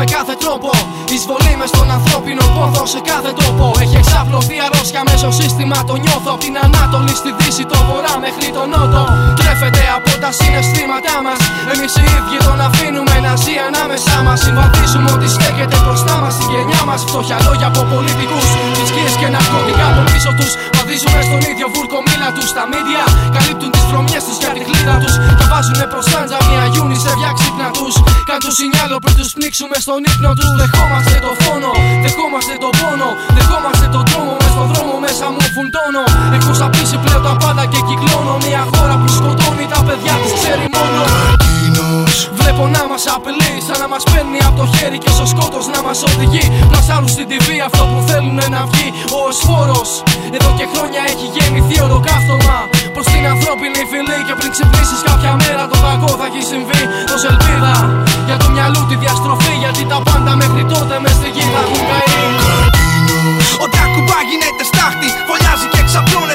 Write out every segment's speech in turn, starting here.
με κάθε τρόπο. Εισβολή μες στον ανθρώπινο πόδο σε κάθε τόπο. Έχει εξαπλωθεί αρρώστια μέσω σύστημα. Το νιώθω από την Ανάτολη στη Δύση, το Βορρά μέχρι τον Νότο. Τρέφεται από τα συναισθήματά μας. Εμείς οι ίδιοι τον αφήνουμε να ζει ανάμεσά μας. Συμβαδίζουμε ότι στέκεται μπροστά μας η γενιά μας. Φτώχεια λόγια από πολιτικούς. Θρησκείε και ναρκωτικά από πίσω τους. Βαδίζουμε στον ίδιο βούρκο μήλα τους. Τα μίδια καλύπτουν τις βρωμιές τους για τη χλίδα τους. Και βάζουνε προς του σινιάλο πριν τους πνίξουμε στον ύπνο τους. Δεχόμαστε το φόνο, δεχόμαστε το πόνο. Δεχόμαστε τον τρόμο μες στον δρόμο μέσα μου φουντώνω. Να μας απειλεί, σαν να μας παίρνει από το χέρι και στο σκότος να μας οδηγεί. Πλασάρουν στην TV αυτό που θέλουν να βγει. Ο εσφόρος εδώ και χρόνια έχει γεννηθεί ολοκαύτωμα. Προς την ανθρώπινη φυλή και πριν ξυπνήσεις κάποια μέρα το κακό θα έχει συμβεί. Δώσε ελπίδα για το μυαλού τη διαστροφή. Γιατί τα πάντα μέχρι τότε μες στη γη θα έχουν καεί. Ότι ακουμπά γίνεται στάχτη, φωλιάζει και ξαπλώνεται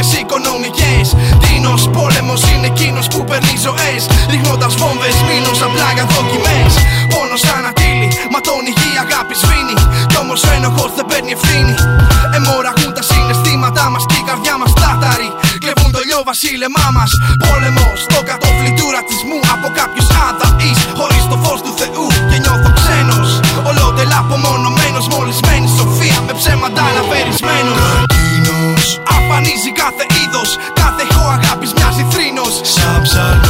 Ελλαδές, μάχες οικονομικές Τίνος πόλεμος είναι εκείνος που παίρνει ζωές. Ρίχνοντας βόμβες, μήνος απλά για δοκιμές. Πόνος ανατύλει, ματώνει η αγάπη σβήνει. Κι όμως ο ένοχος δεν παίρνει ευθύνη. Εμοραγούν τα συναισθήματά μας και η καρδιά μας τάταρη Κλεβούν το λιό βασίλεμά μας. Πόλεμος στο κατόφλι του ρατσισμού Από κάποιους αδαείς χωρίς το φως του Θεού Και νιώθω ξένος. Ολότελα απομονωμένος Μολυσμένη σοφία. Με ψέματα αναβερισμένος Sometimes